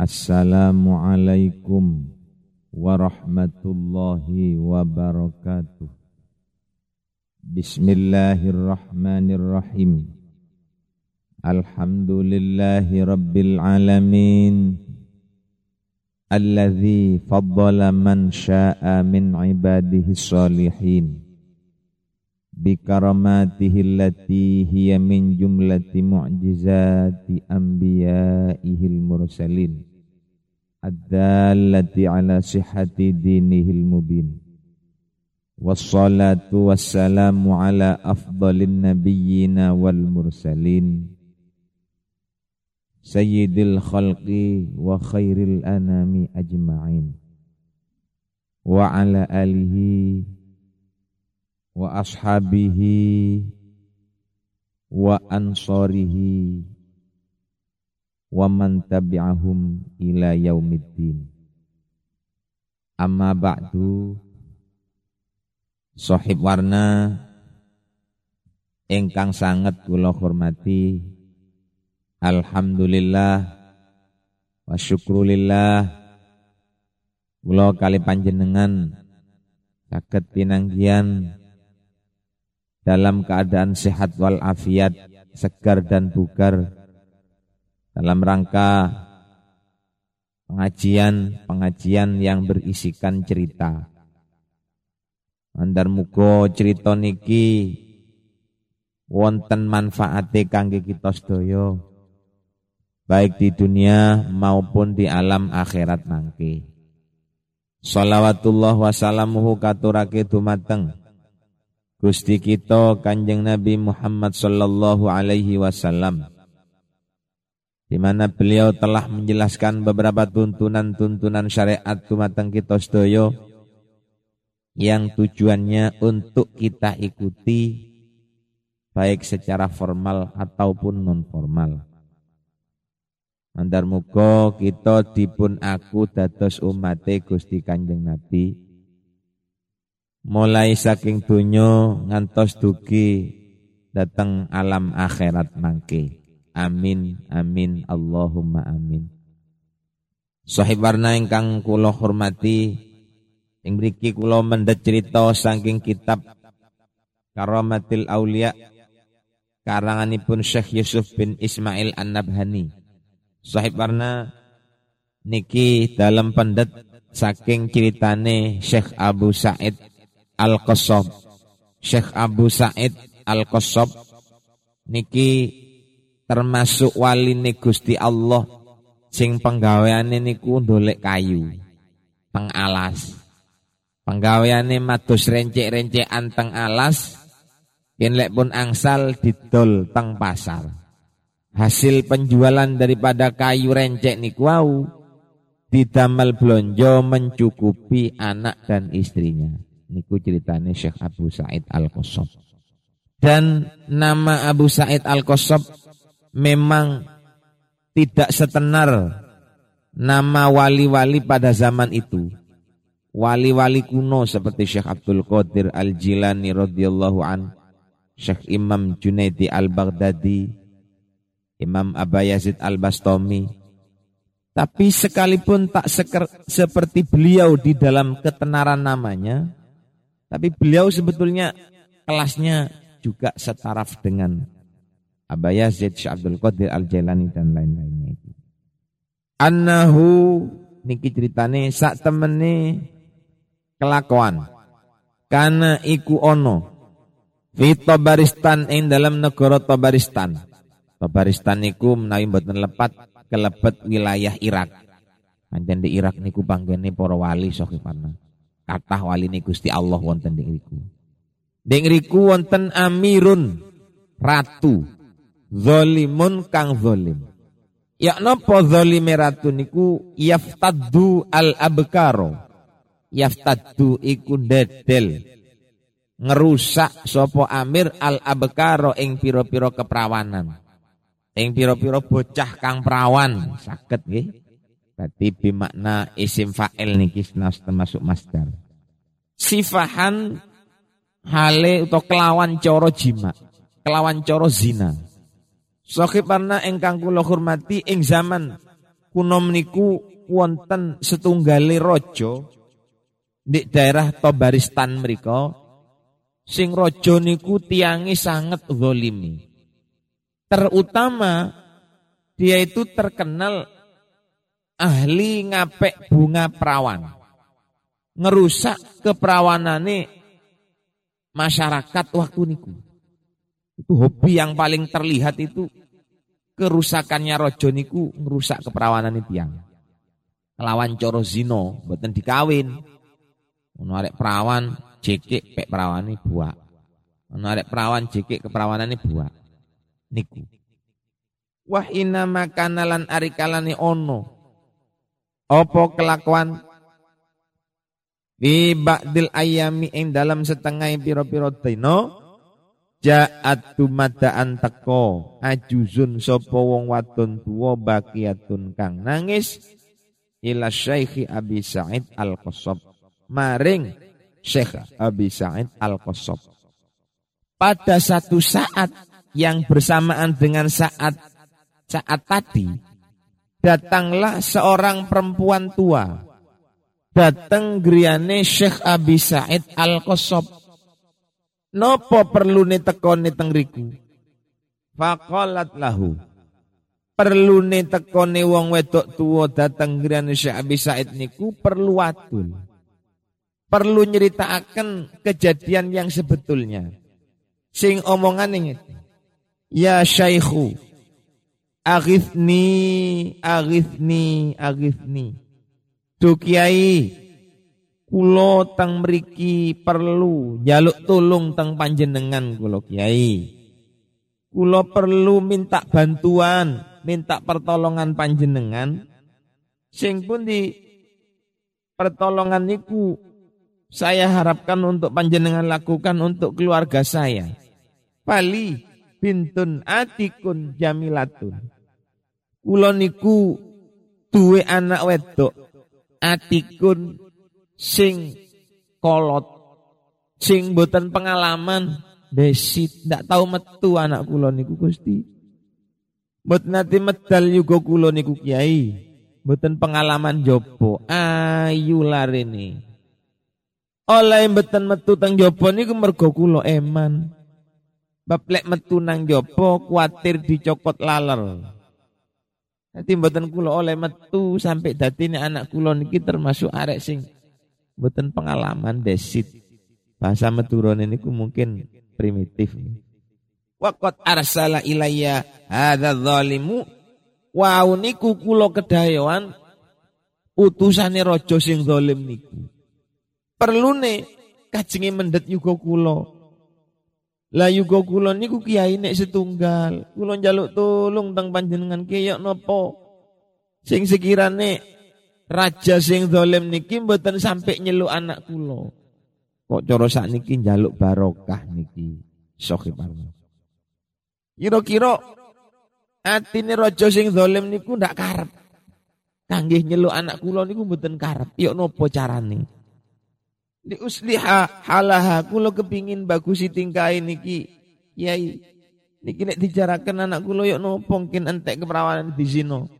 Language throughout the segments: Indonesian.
Assalamualaikum warahmatullahi wabarakatuh. Bismillahirrahmanirrahim. Alhamdulillahi rabbil alamin. Alladzi faddala man syaa min ibadihi salihin bikaramatihi allati hiya min jumlati mu'jizati anbiya'ihil mursalin الدالة على صحة دينه المبين. والصلاة والسلام على أفضل النبيين والمرسلين. سيد الخلق وخير الأنام أجمعين. وعلى آله وأصحابه وأنصاره wa man tabi'ahum ila yaumiddin. Amma ba'du. Sahib warna ingkang sangat kula hormati. Alhamdulillah wa syukrulillah. Kula kali panjenengan saged pinanggian dalam keadaan sehat wal afiat segar dan bugar dalam rangka pengajian-pengajian yang berisikan cerita. Andar mugo cerita niki wonten manfaate kangge kita sedaya baik di dunia maupun di alam akhirat mangke. Salawatullah wassalamuhu katurake dumateng Gusti kita Kanjeng Nabi Muhammad sallallahu alaihi wasallam di mana beliau telah menjelaskan beberapa tuntunan-tuntunan syariat tumateng kita sedaya yang tujuannya untuk kita ikuti baik secara formal ataupun non formal. Mandar muga kita dipun aku dados umate Gusti Kanjeng Nabi mulai saking dunyo ngantos dugi datang alam akhirat mangke. Amin amin Allahumma amin. Sahib warna ingkang kula hormati ing mriki kula mendhet cerita saking kitab Karamatil Aulia karanganipun Syekh Yusuf bin Ismail An-Nabhani. Sahib warna niki dalam pendet saking ceritane Syekh Abu Said Al-Qassab. Syekh Abu Said Al-Qassab niki termasuk wali Gusti Allah sing penggaweane niku ndolek kayu pengalas penggaweane mados rencek-rencekan teng alas yen lek pun angsal didol teng pasar. Hasil penjualan daripada kayu rencek niku wau didamel blonjo mencukupi anak dan istrinya niku ceritane Syekh Abu Said Al-Qassab dan nama Abu Said Al-Qassab memang tidak setenar nama wali-wali pada zaman itu. Wali-wali kuno seperti Syekh Abdul Qadir Al-Jilani radhiyallahu an, Syekh Imam Junaidi Al-Baghdadi, Imam Aba Yazid Al-Bastami. Tapi sekalipun tak seker, seperti beliau di dalam ketenaran namanya, tapi beliau sebetulnya kelasnya juga setaraf dengan Aba Yazid, Syekh Abdul Qadir Al-Jailani dan lain-lainnya itu. Annahu niki ceritane sak temene kelakuan. Karena iku ono fi Tabaristan ing dalam negara Tabaristan. Tabaristan niku menawi mboten lepat kelebet wilayah Irak. Pancen di Irak niku panggene para wali sohipanna. Kathah wali niku Gusti Allah wonten di riku. Di riku wonten amirun ratu zolimun kang zolim. Ya nopo zolime ratu niku yaftaddu al abkaro. Yaftaddu iku dedel. Ngerusak sopo amir al abkaro ing piro-piro keperawanan. Ing piro-piro bocah kang perawan. Sakit nggih. Berarti bimakna isim fa'il niki termasuk masdar. Sifahan hale atau kelawan coro jima, kelawan coro zina. Sohibanna engkang kula hormati ing zaman kunom niku wonten setunggali rojo di daerah Tobaristan mereka sing rojo niku tiangi sangat zolimi. Terutama dia itu terkenal ahli ngapek bunga perawan. Ngerusak keperawanane masyarakat waktu niku. Itu hobi yang paling terlihat itu kerusakannya rojo niku ngerusak keperawanan tiang. Kelawan coro zino, boten dikawin. Arek perawan jekik pek perawani buak. Ono arek perawan jekik keperawanane buak. Niku. Wah ina makanalan arikalani ono opo kelakuan di ba'dil ayami ing dalam setengah piro-piro dino Ja'at tumadaan teko ajuzun sopo wong wadon tuwa bakiyatun kang nangis ila Syekh Abi Sa'id Al-Qassab maring Syekh Abi Sa'id Al-Qassab pada satu saat yang bersamaan dengan saat saat tadi datanglah seorang perempuan tua. Datang griane Syekh Abi Said Al-Qasab. Nopo perlu ni tekoni tengriku? Faqalat lahu. Perlu ni tekoni wong wedok tua datang griane Syekh Abi Said niku perlu wadul. Perlu nyeritakan kejadian yang sebetulnya. Sing omongan ini. Ya Syekhu, Aghithni, aghithni, aghithni. Do kiai, kulo tang meriki perlu jaluk tolong tang panjenengan kulo kiai. Kulo perlu minta bantuan, minta pertolongan panjenengan. Sing pun di pertolongan niku saya harapkan untuk panjenengan lakukan untuk keluarga saya. Pali bintun atikun jamilatun. Kula niku duwe anak wedok atikun sing kolot sing boten pengalaman desit ndak tahu metu anak kula niku Gusti. Mboten nate medal yuga kula niku Kiai. Mboten pengalaman jopo ayu larene. Oleh mboten metu teng jopo niku mergo kula eman. Bab lek metu nang jopo kuatir dicokot laler. Nanti mboten kula oleh metu sampai dadi anak kula niki termasuk arek sing mboten pengalaman desit. Bahasa meturone niku mungkin primitif. Waqat arsala ilayya hadza zalimu wa niku kula kedayoan utusane raja sing zalim niku. Perlune kajenge mendet yuga kula lah yuga kula niku kiai nek setunggal. Kula njaluk tulung teng panjenengan kaya napa? Sing sekirane raja sing zalim niki mboten sampai nyeluk anak kula. Kok cara sakniki njaluk barokah niki. Sohi parno. Kira-kira atine raja sing zalim niku ndak karep. Kanggih nyeluk anak kula niku mboten karep. Yok napa carane? Di usliha halaha kulo kepingin bagusi tingkai niki yai niki nek dicarakan anak kulo yuk nopo mungkin entek keperawanan di zino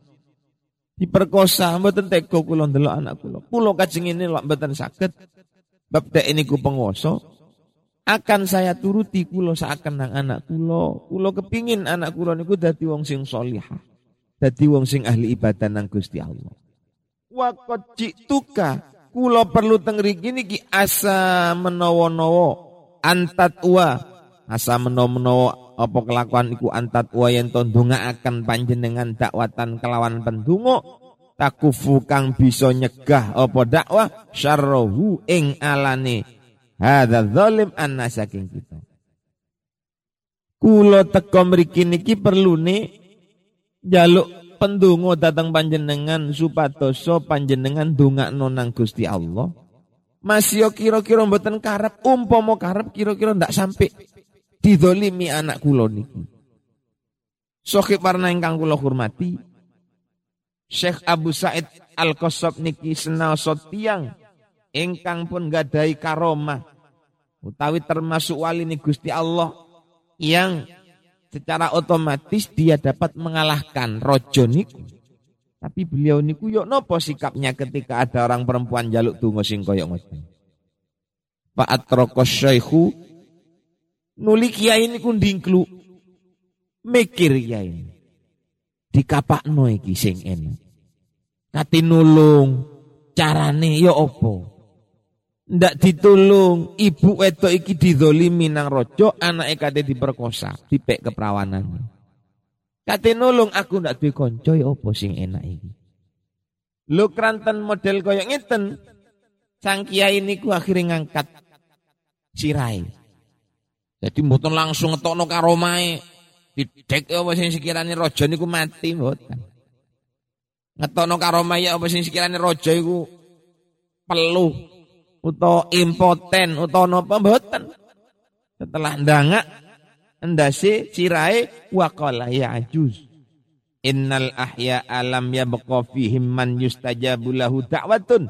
diperkosa mboten teko kulo ndelok anak kulo kajeng ini lak mboten saged. Bab ini ku pengoso akan saya turuti kulo seakan nang anak kulo kulo kepingin anak kulo niku dadi wong sing solihah dadi wong sing ahli ibadah nang Gusti Allah. Wa qad Kulo perlu tengriki niki asa menawa-nawa antat uwa. Asa menawa-menawa apa kelakuan iku antat uwa yen to akan panjenengan dakwatan kelawan pendungo takufu kang bisa nyegah apa dakwah? Syarrohu ing alane. Hadza zalim anna saking kita. Kulo teko mriki niki perlune jaluk pendungo datang panjenengan supatoso panjenengan dunga nonang Gusti Allah. Masih kira-kira mboten karep? Umpama karep kira-kira ndak sampai didolimi anak kula niki. Sohib warna ingkang kula hormati. Syekh Abu Said Al-Qasab niki senal tiang ingkang pun gadai karomah utawi termasuk wali ni Gusti Allah yang secara otomatis dia dapat mengalahkan rojo niku. Tapi beliau niku yuk nopo sikapnya ketika ada orang perempuan jaluk tunggu sing koyok. Pak Atrokos Syaihu nuli kiai niku ndingklu mikir kiai. Dikapakno iki sing enak. Kati nulung carane ya opo? Ndak ditulung ibu wedok iki didolimi nang rojo anak kate diperkosa, dipek keperawanan. Kate nulung aku ndak duwe kanca ya apa sing enak iki. Lu kranten model koyo ngeten. Sang kiai niku akhirnya ngangkat sirai. Jadi mboten langsung ngetokno karo mae. Didek ya apa sing sekirane raja niku mati mboten. Ngetokno karo mae apa sing sekirane raja iku peluh utawa impoten utawa napa mboten. Setelah ndangak endase sirai waqala ya ajuz innal ahya alam yabqa fihim man yustajabu lahu da'watun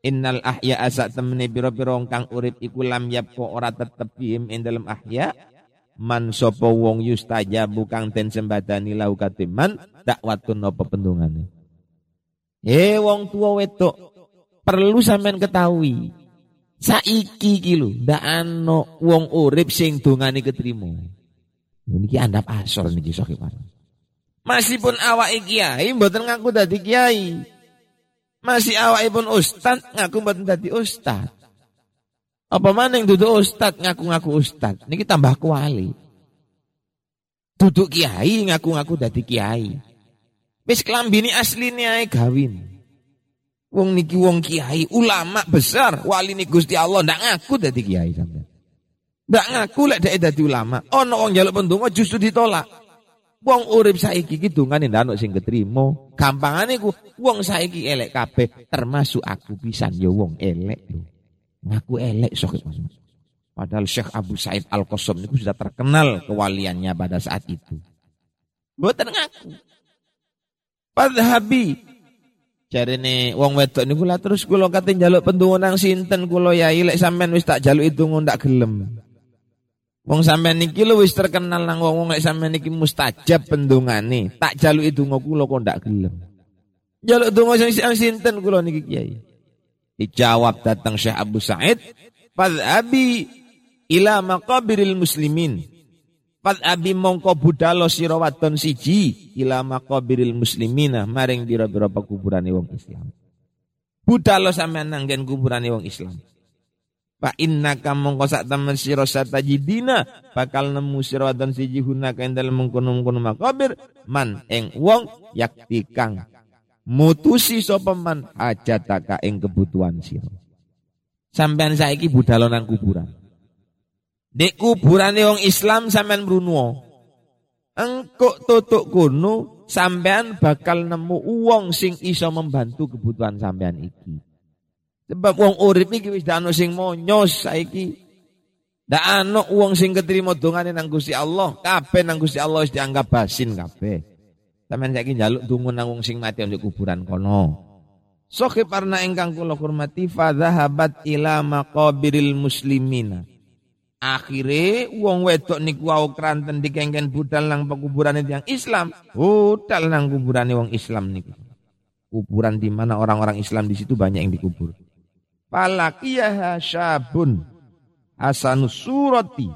innal ahya asak temene pira-pira kang urip iku lam yabqa ora tetep fihim ing dalem ahya man sapa wong yustajabu kang den sembadani lahu katiman dakwatun apa pendungane eh wong tua wedok perlu sampean ketahui Saiki iki lho ndak ana wong urip sing dongane ketrima. Niki andap asor niki sok Masih pun awake kiai mboten ngaku dadi kiai. Masih pun ustad ngaku mboten dadi ustad. Apa maning duduk ustad ngaku-ngaku ustad. Niki tambah kuali. Duduk kiai ngaku-ngaku dadi kiai. Wis klambine asline ae gawin. Wong niki wong kiai, ulama besar, wali nih Gusti Allah ndak ngaku dadi kiai sampean. Ndak ngaku lek dhek dadi ulama. Ono wong njaluk pendonga justru ditolak. Wong urip saiki iki dongane ndak ono sing ketrima. Gampangane ku wong saiki elek kabeh termasuk aku pisan ya wong elek lho. Ngaku elek sok Padahal Syekh Abu Said Al-Qasim niku sudah terkenal kewaliannya pada saat itu. Mboten ngaku. Padhabi Jarene wong wedok niku lah terus kula kate njaluk pendonga nang sinten kula yai lek sampean wis tak jaluk itu ndak gelem. Wong sampean niki lho wis terkenal nang wong lek sampean niki mustajab pendongane. Tak jaluk itu kula kok ndak gelem. Jaluk donga sing sinten kula niki kiai. Dijawab datang Syekh Abu Said, "Fadhabi ila maqabiril muslimin." Pat abi mongko budalo sira wadon siji ila maqabiril muslimina maring pira-pira kuburane wong Islam. Budalo sampean nanggen kuburane wong Islam. Fa innaka mongko sak temen sira satajidina bakal nemu sira wadon siji hunaka ing dalem mengkono-mengkono makabir man ing wong yakti kang mutusi sapa man hajataka ing kebutuhan sira. Sampean saiki budalo nang kuburan. Di kuburane wong Islam sampean mruno. Engkok tutuk kuno sampean bakal nemu uang sing iso membantu kebutuhan sampean iki. Sebab wong urip iki wis ana sing monyos saiki. Ndak ana uang sing ketrima dongane nang Gusti Allah, kabeh nang Gusti Allah wis dianggap basin kabeh. Sampeyan saiki njaluk dungu nang wong sing mati untuk kuburan kono. Sohib parna ingkang kula hormati fa ila maqabiril muslimina. Akhire wong wedok niku wau kranten dikengken budal nang pekuburane yang Islam. Budal nang kuburane wong Islam niku. Kuburan di mana orang-orang Islam di situ banyak yang dikubur. Falakiyaha syabun. Hasanus surati.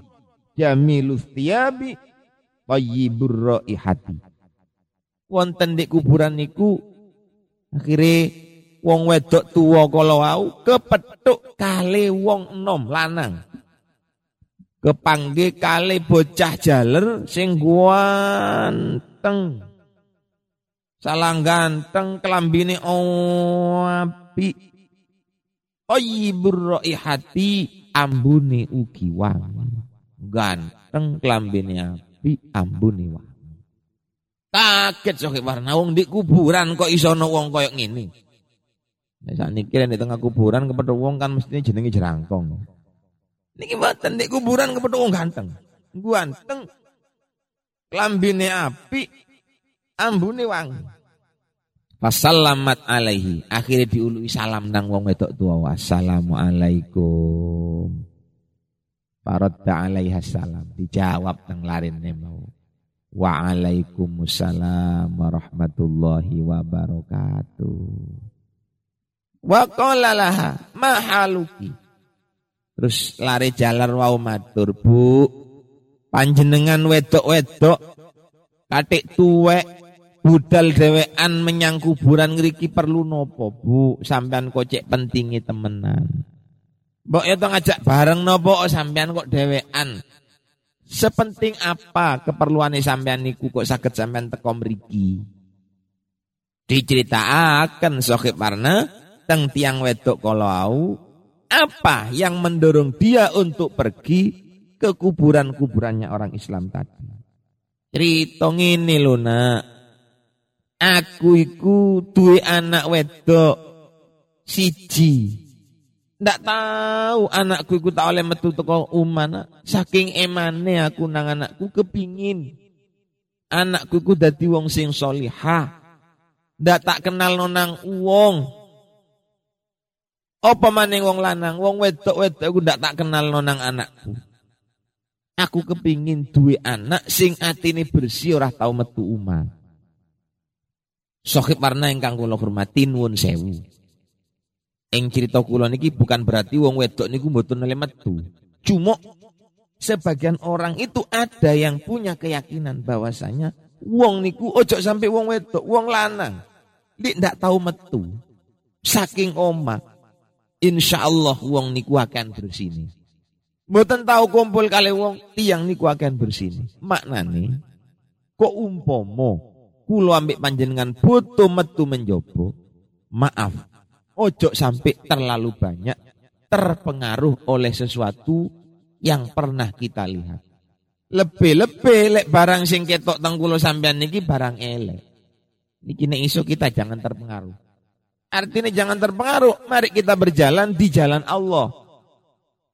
Jamilus tiyabi tayyibur raihati. Wonten di kuburan niku akhire wong wedok tuwa kala wau kepethuk kali wong enom lanang. Kepangge kali bocah jaler sing ganteng. Salang ganteng kelambine api Tayyibur hati ambune ugi wangi ganteng kelambine api ambune wangi kaget sok warna wong di kuburan kok iso ana wong koyo ngene Nek sakniki di tengah kuburan kepethuk wong kan mestinya jenenge jerangkong Niki mboten di kuburan kepethuk wong ganteng. Ganteng. Klambine api, ambune wangi. Fasalamat alaihi. Akhirnya diului salam nang wong wedok tua. Wassalamualaikum. Faradda alaiha salam. Dijawab nang larine mau. Waalaikumsalam warahmatullahi wabarakatuh. Wa qala laha mahaluki. Terus lari jalan wau matur, Bu. Panjenengan wedok-wedok katik tuwek budal dewean menyang kuburan ngriki perlu nopo, Bu? Sampean kocek pentingi temenan. Mbok ya ngajak bareng nopo sampean kok dewean. Sepenting apa keperluan sampean niku kok sakit sampean teko mriki. Diceritakan Sohib Warna teng tiang wedok kalau apa yang mendorong dia untuk pergi ke kuburan-kuburannya orang Islam tadi. Cerita ini lho nak. Aku iku duwe anak wedok siji Ndak tahu anakku ikut tak oleh metu teko umana. Saking emane aku nang anakku kepingin. Anakku iku dadi wong sing solihah. Ndak tak kenal nonang wong. Apa maning wong lanang, wong wedok-wedok aku ndak tak kenal nonang anakku. Aku kepingin duwe anak sing atine bersih ora tau metu umah. Sohib warna ingkang kula hormati nuwun sewu. Ing cerita kula niki bukan berarti wong wedok niku mboten nele metu. Cuma sebagian orang itu ada yang punya keyakinan bahwasanya wong niku ojo sampai wong wedok, wong lanang. Dik ndak tahu metu. Saking oma, insya Allah wong niku akan bersini. Mboten tahu kumpul kali wong tiang niku akan bersini. Maknane kok umpomo kulo ambek panjenengan butuh metu menjobo. Maaf, Ojo sampai terlalu banyak terpengaruh oleh sesuatu yang pernah kita lihat. Lebih-lebih lek barang sing ketok tanggulo sampean niki barang elek. Niki nek iso kita jangan terpengaruh. Artinya jangan terpengaruh, mari kita berjalan di jalan Allah.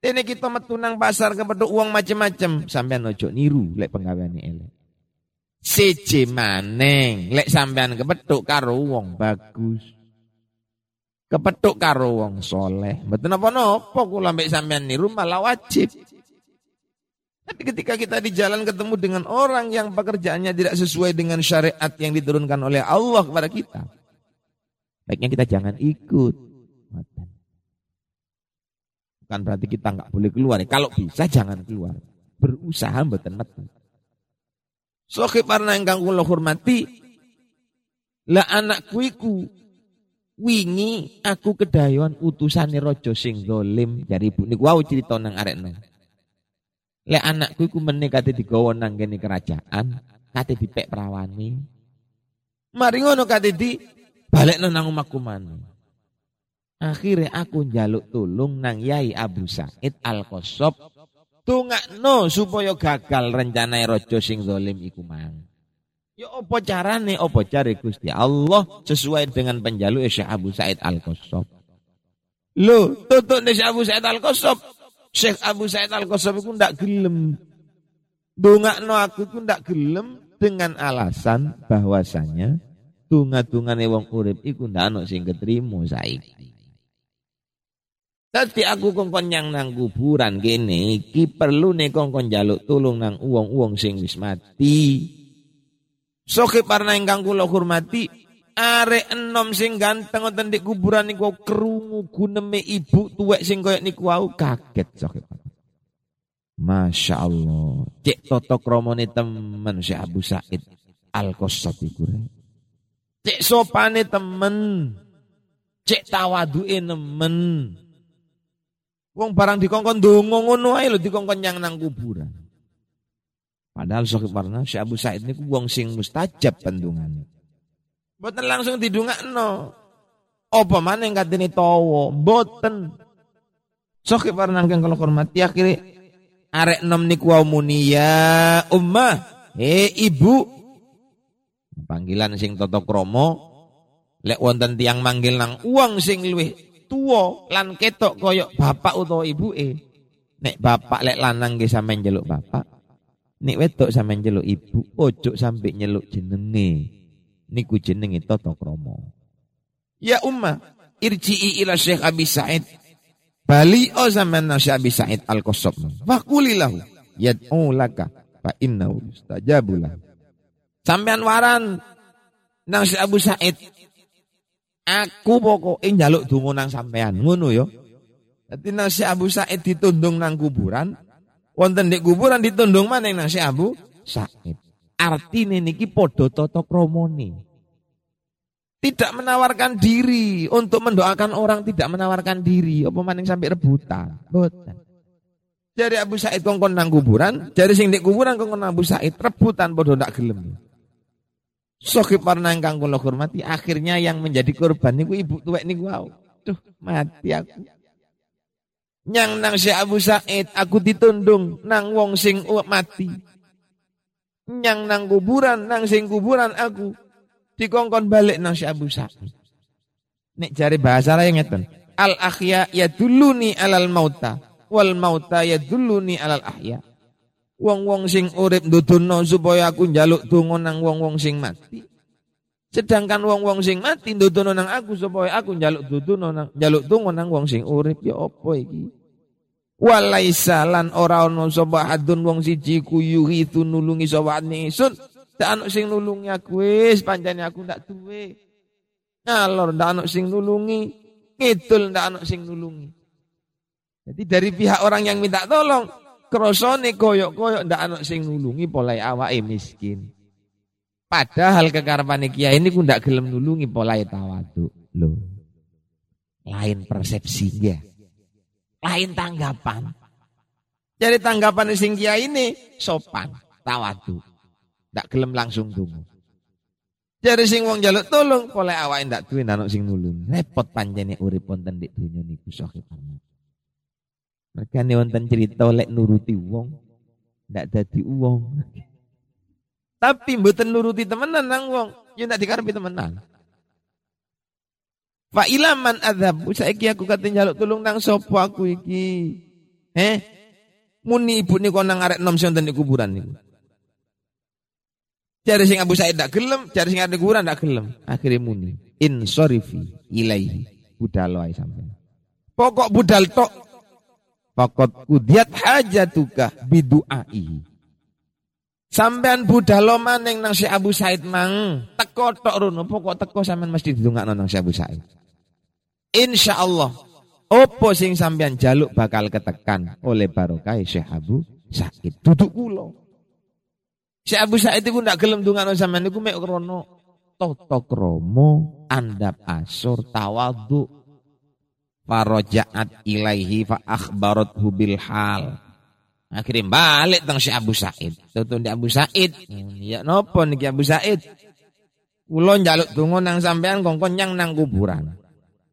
Ini kita metunang pasar kepeduk uang macem-macem. Sampean ojo niru lek penggawean elek. Siji maneng lek sampean kepeduk karo uang bagus kepethuk karo wong soleh. Mboten napa-napa kula mbek sampean niru malah wajib. Tapi ketika kita di jalan ketemu dengan orang yang pekerjaannya tidak sesuai dengan syariat yang diturunkan oleh Allah kepada kita. Baiknya kita jangan ikut. Bukan berarti kita nggak boleh keluar. Kalau bisa jangan keluar. Berusaha mboten metu. Sohib warna ingkang kula hormati. Lah anakku iku Wingi aku kedayon utusane raja sing dolim jari ibu niku wau cerita nang arekno. Lek anakku iku meneh kate digawa nang kerajaan, kate dipek prawani. Mari ngono kate di balekno nang omahku. Akhirnya aku njaluk tulung nang Yai Abu Said Al-Qasab tungakno supaya gagal rencana raja sing dolim iku. Ya apa carane apa cari Gusti Allah sesuai dengan penjaluk Syekh Abu Said Al-Qasab. Lho, tutuk Syekh Abu Said Al-Qasab. Syekh Abu Said Al-Qasab iku ndak gelem. Dongakno aku iku ndak gelem dengan alasan bahwasanya tunga-tungane wong urip iku ndak ana sing ketrimo saiki. Tadi aku kongkon yang nang kuburan kene iki perlu nih kongkon jaluk tulung nang uang-uang sing wis mati. Soke parna ingkang kula hormati, arek enom sing ganteng wonten di kuburan niku krungu guneme ibu tuwek sing koyo niku wau kaget soke Masya Allah. Cek toto kromone temen si Abu Said Al-Qasab iku. Cek sopane temen. Cek tawaduke nemen. Wong barang dikongkon donga ngono ae lho dikongkon nyang nang kuburan. Padahal Sohib Warna, Syekh Abu Said ini wong sing mustajab pendungan. Boten langsung no. Apa yang katanya tawa? Boten. Sohib Warna yang kalau hormati akhirnya arek nom niku muni ya ummah, he ibu. Panggilan sing toto kromo lek wonten tiang manggil nang uang sing luwih tuwa lan ketok koyok bapak utawa e. Nek bapak lek lanang ge sampean njaluk bapak, Nek wedok sampe njeluk ibu, ojo sampai nyeluk jenenge. Niku jenenge tata krama. Ya umma, irji'i ila Syekh Abi Said. Bali o zaman Syekh Abi Said Al-Qasab. Faqulilahu yad'u laka fa innahu yustajabu. Sampean waran nang si Abu Said. Aku pokoke njaluk donga nang sampean, ngono yo. Dadi nang si Abu Said ditundung nang kuburan, wonten di kuburan ditundung maning nang si Abu Said. Artine niki padha tata kramane. Tidak menawarkan diri untuk mendoakan orang tidak menawarkan diri. Apa maning sampai rebutan? Boten. Jadi Abu Said kongkon nang kuburan, jadi sing di kuburan kongkon Abu Said rebutan bodoh ndak gelem. Sokip warna ingkang kula hormati, akhirnya yang menjadi korban niku ibu tuwek niku wau. Duh, mati aku. Nyang nang si Abu Said aku ditundung nang wong sing mati. Nyang nang kuburan nang sing kuburan aku dikongkon balik nang si Abu Sa'id. Nek jari bahasa lain ngeten. Al ahya yaduluni alal mauta wal mauta yaduluni alal ahya. Wong-wong sing urip ndudono supaya aku njaluk donga nang wong-wong sing mati. Sedangkan wong-wong sing mati ndudono nang aku supaya aku njaluk dudono nang njaluk donga nang wong sing urip ya apa iki? Walaisa lan ora ana sapa hadun wong siji ku yuhitu nulungi sapa sun Tak ana sing nulungi aku wis pancene aku ndak duwe. Ngalor ndak ana sing nulungi, ngidul ndak ana sing nulungi. Jadi dari pihak orang yang minta tolong, krosone koyok-koyok ndak ana sing nulungi polai awake miskin. Padahal kekarepane kiai ini ku ndak gelem nulungi polai tawadu. Loh. Lain persepsi ya. Lain tanggapan. Jadi tanggapan sing kiai ini sopan, tawadu. Tak gelem langsung dungu. Jadi sing wong jaluk tolong, oleh awake ndak duwe anak sing nulung. Repot panjene urip wonten dik donya niku sahih Mereka nih wonten cerita lek nuruti wong, ndak dadi wong. Tapi mboten nuruti temenan nang wong, ya ndak dikarepi temenan. Fa ilaman adzab, saiki aku kate njaluk tulung nang sapa aku iki. Eh? Muni ibu niku nang arek nom wonten di kuburan niku. Cari sing Abu Said tak gelem, cari sing ada kuburan tak gelem. Akhirnya muni. In sorifi ilaihi. Budal wae sampean. Pokok budal tok. Pokok kudiat hajatuka bidu'ai. Sampean budal maneng nang si Abu Said mang. Teko tok rono. Pokok teko sampean mesti didongakno nang si Abu Said. Insya Allah. Opo sing sampean jaluk bakal ketekan oleh barokah Syekh Abu Said. Duduk kula. Si Abu Sa'id itu ndak gelem ndongakno sampean niku mek krana tata krama andap asur tawadhu farajaat ilaihi fa akhbarathu bil hal. Akhirnya balik teng si Abu Sa'id. Tutun di Abu Sa'id. Ya nopo niki Abu Sa'id? Kula njaluk donga nang sampean kongkon nyang nang kuburan.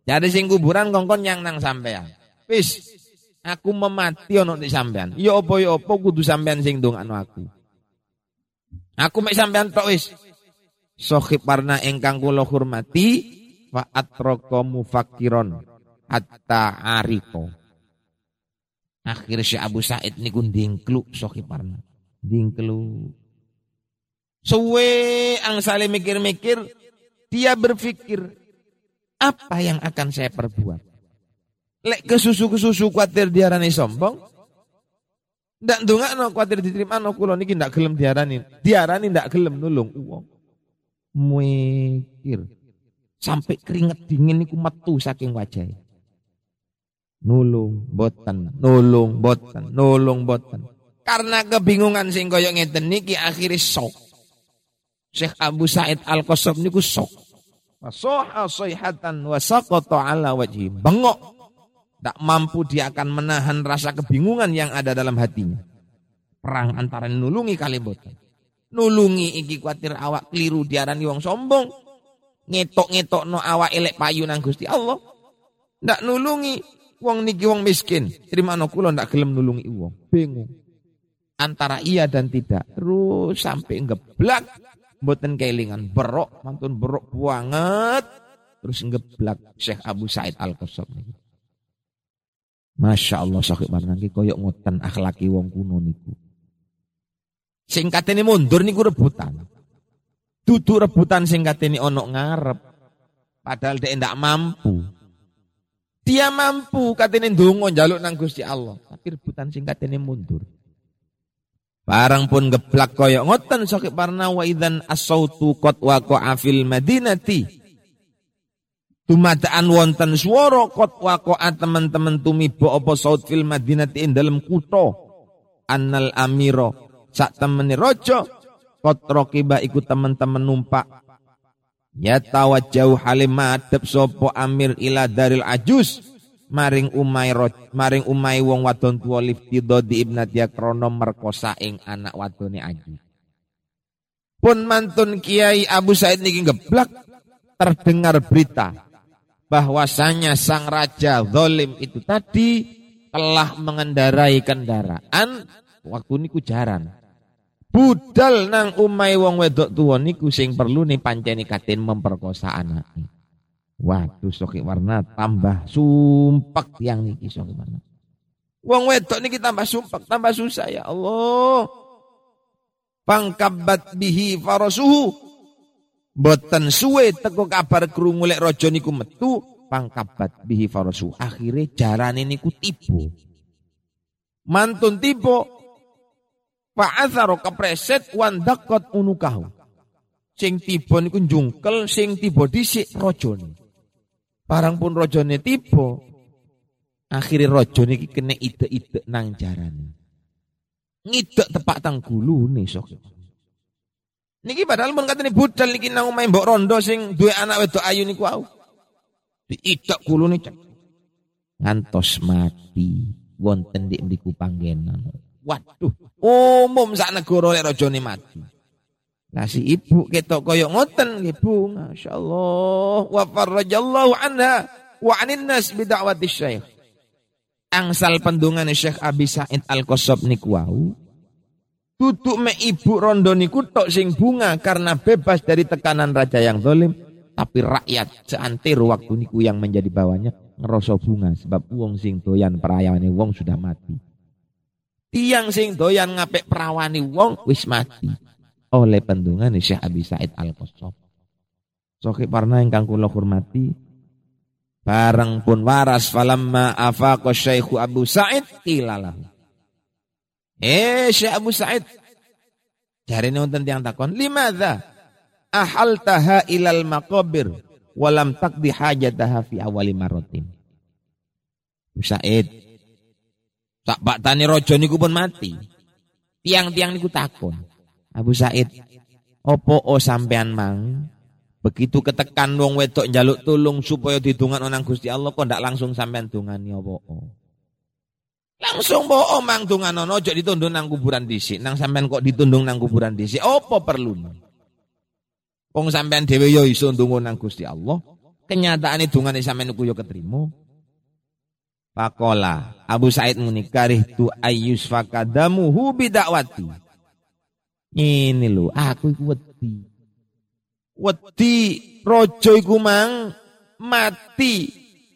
Jadi sing kuburan kongkon nyang nang sampean wis aku memati ono di sampean ya apa ya apa kudu sampean sing ndongakno aku. Aku mek sampean tok wis. Sohib warna engkang kula hormati fa atraka mufakiron hatta ariko. Akhir si Abu Said niku ndingklu sohib warna. Dingklu. Suwe angsale mikir-mikir, dia berpikir apa yang akan saya perbuat. Lek kesusu-kesusu kuatir diarani sombong, Ndak ndongakno kuwatir diterima no kula niki ndak gelem diarani. Diarani ndak gelem nulung wong. Mikir. Sampai keringet dingin niku metu saking wajah. Nulung boten, nulung boten, nulung boten. Karena kebingungan sing koyo ngeten niki akhirnya sok. Syekh Abu Said Al-Qasab niku sok. Fasoha sayhatan wa saqata ala wajhi. Bengok tak mampu dia akan menahan rasa kebingungan yang ada dalam hatinya. Perang antara nulungi kali boten. Nulungi iki kuatir awak keliru diarani wong sombong. Ngetok-ngetok no awak elek payu nang Gusti Allah. Ndak nulungi wong niki wong miskin. Terima no kula ndak gelem nulungi wong. Bingung. Antara iya dan tidak. Terus sampai ngeblak. Mboten kelingan berok, mantun berok banget. Terus ngeblak Syekh Abu Said Al-Qasab. Masya Allah sakit barang ki koyok ngoten akhlaki wong kuno niku. Sing katene mundur niku rebutan. Dudu rebutan sing katene ono ngarep. Padahal dia ndak mampu. Dia mampu katene ndonga njaluk nang Gusti Allah, tapi rebutan sing katene mundur. Barang pun geblak koyok ngoten sakit parna wa idan asautu qad waqa'a fil madinati. Tumadaan wonten swara qad waqa'a teman-teman tumiba apa saut fil madinati ing dalem kutha. Annal amiro sak temene raja qad raqiba iku teman-teman numpak. Ya tawajjau halim madhep sapa amir ila daril ajus maring umai roj, maring umai wong wadon tuwa liftido di ibnatia krono merkosa ing anak wadone aji. Pun mantun Kiai Abu Said niki geblak terdengar berita bahwasanya sang raja zolim itu tadi telah mengendarai kendaraan waktu niku jaran. Budal nang umai wong wedok tuwa niku sing perlu nih panceni katin memperkosa anaknya. Waduh soki warna tambah sumpek yang niki soki warna. Wong wedok niki tambah sumpek, tambah susah ya Allah. Pangkabat bihi farasuhu. Boten suwe teko kabar krungu lek raja niku metu pangkabat bihi farasuhu. Akhire jarane niku tiba. Mantun tiba Fa'atharo kepreset wandakot unukahu. Sing tiba niku jungkel, sing tiba dhisik rajane. Barang pun rojone tiba. Akhirnya rojo niki kena ide-ide nang jaran. Ngidek tepak tang gulu nih sok. Niki padahal pun katanya budal niki nang main mbok rondo sing dua anak wedok ayu niku au. Diidak gulu nih cek. Ngantos mati wonten di mriku panggenan. Waduh, umum sak negara lek rajane mati. Nah si ibu ketok koyok ngoten ibu, masya Allah, wa farrajallahu anha wa anin nas bida'wati syekh. Angsal pendungan Syekh Abi Said Al-Qasab niku wau. Tutuk me ibu rondo niku tok sing bunga karena bebas dari tekanan raja yang zalim, tapi rakyat seantero waktu niku yang menjadi bawahnya ngerasa bunga sebab wong sing doyan perayawane wong sudah mati. Tiang sing doyan ngapik perawani wong wis mati oleh pendungan Syekh Abi Said Al-Qassab. Soki parna ingkang kula hormati bareng pun waras falamma afaqa Syekh Abu Said ilalah. Eh Syekh Abu Said ini wonten tiang takon limadza ahaltaha ilal maqabir walam taqdi hajataha fi awali marotin. Abu Said tak baktani rojo niku pun mati. Tiang-tiang niku takon. Abu Said, opo o sampean mang begitu ketekan wong wedok njaluk tulung supaya didungan onang Gusti Allah kok ndak langsung sampean dungani opo o. Langsung bo mang dunganono ojo ditundung nang kuburan dhisik, nang sampean kok ditundung nang kuburan dhisik, opo perlu? Wong sampean dhewe yo iso ndonga nang Gusti Allah, kenyataane dungane sampean ku yo ketrimo. Pakola Abu Said muni karih tu ayyus fakadamuhu bidakwati. Ini lho, aku iku wedi. Wedi rojo iku mang mati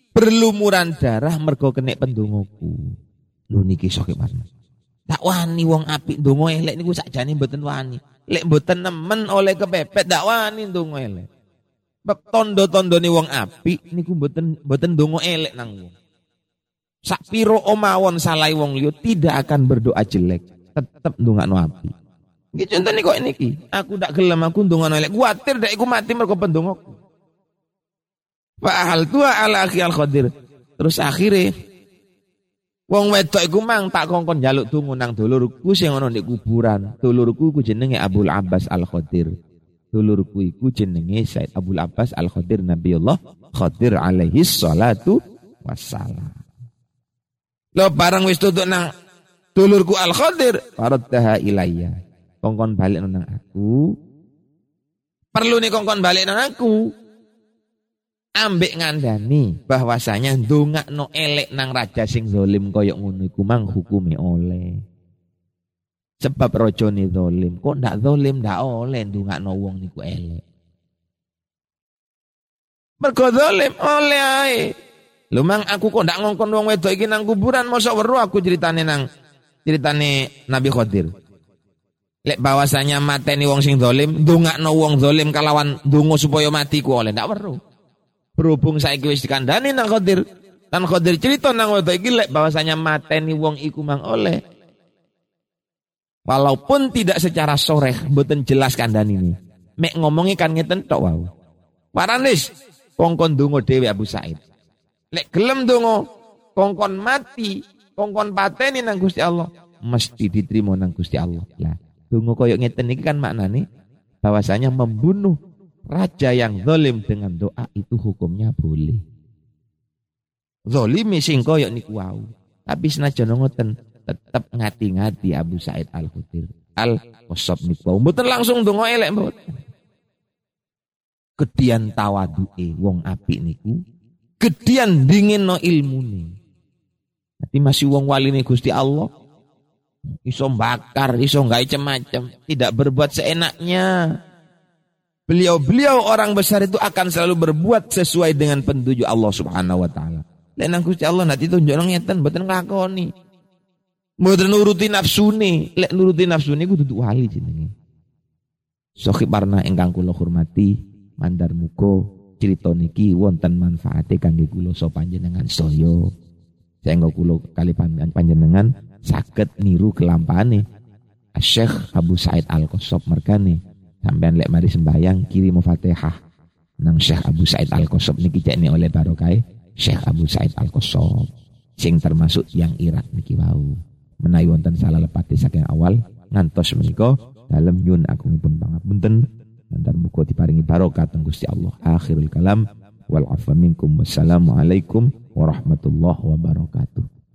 berlumuran darah mergo kenek pendongaku. Lho niki sok Mas. Tak wani wong apik ndonga elek niku sakjane mboten wani. Lek mboten nemen oleh kepepet tak wani ndonga elek. Bab tondo-tondone wong apik niku mboten mboten ndonga elek nang wong. Sak piro omawon salai wong liya tidak akan berdoa jelek, tetep ndongakno apik. Iki contohnya kok ki. Aku tak gelem aku ndonga elek. Kuatir dak iku mati mergo pendongaku. Fa hal tua ala akhi al khadir. Terus akhirnya wong wedok iku mang tak kongkon jaluk tunggu nang dulurku sing ana ndek kuburan. Dulurku ku jenenge Abdul Abbas Al Khadir. Dulurku iku jenenge Said Abdul Abbas Al Khadir Nabiullah Khadir alaihi salatu wassalam. Lo barang wis tutuk nang dulurku Al Khadir, faraddaha ilayya kongkon balik nang aku. Perlu nih kongkon balik nang aku. Ambek ngandani bahwasanya ndongak no elek nang raja sing zolim koyok ngono iku mang hukumi oleh. Sebab rojone zolim, kok ndak zolim ndak oleh ndongak no wong niku elek. Mergo zolim oleh ae. Lumang aku kok ndak ngongkon wong wedok iki nang kuburan mosok weru aku ceritane nang ceritane Nabi Khadir. Lek bahwasanya mateni wong sing dolim, no wong dolim kalawan dungo supaya mati ku oleh ndak weruh. Berhubung saiki wis dikandani nang Qadir, dan Qadir cerita nang wedok iki lek bahwasanya mateni wong iku mang oleh. Walaupun tidak secara soreh, mboten jelas kandan ini. Mek ngomongi kan ngeten tok wau. Paranis kongkon donga dhewe Abu Said. Lek gelem donga kongkon mati, kongkon pateni nang Gusti Allah, mesti diterima nang Gusti Allah. Lah, donga koyo ngeten iki kan maknane bahwasanya membunuh raja yang zalim dengan doa itu hukumnya boleh. Zolimi sing koyo niku wau. Tapi senajan ngoten tetap ngati-ngati Abu Said Al-Khudir. Al-Qasab niku mboten langsung donga elek mboten. Gedian tawaduke wong apik niku, gedian dingin no ilmune. Nanti masih wong wali nih Gusti Allah. Iso bakar, iso nggak macam, tidak berbuat seenaknya. Beliau-beliau orang besar itu akan selalu berbuat sesuai dengan petunjuk Allah Subhanahu wa taala. Lek Gusti Allah nanti tunjuk nang ngeten mboten nglakoni. Mboten nuruti nafsune, lek nuruti nafsune kudu wali jenenge. Sohib Barna ingkang kula hormati, mandar muko cerita niki wonten manfaate kangge kula so panjenengan saya. Sehingga kula kali panjenengan saged niru kelampane Syekh Abu Said Al-Qasab merkane sampean lek mari sembahyang kirim Fatihah. Nang Syekh Abu Said Al-Qasab niki cekne oleh barokah Syekh Abu Said Al-Qasab sing termasuk yang Irak niki wau. Menawi wonten salah lepati saking awal ngantos menika dalem nyun agungipun pangapunten dan muga diparingi barokah teng Gusti Allah. Akhirul kalam. Wal afa minkum. Wassalamu alaikum warahmatullahi wabarakatuh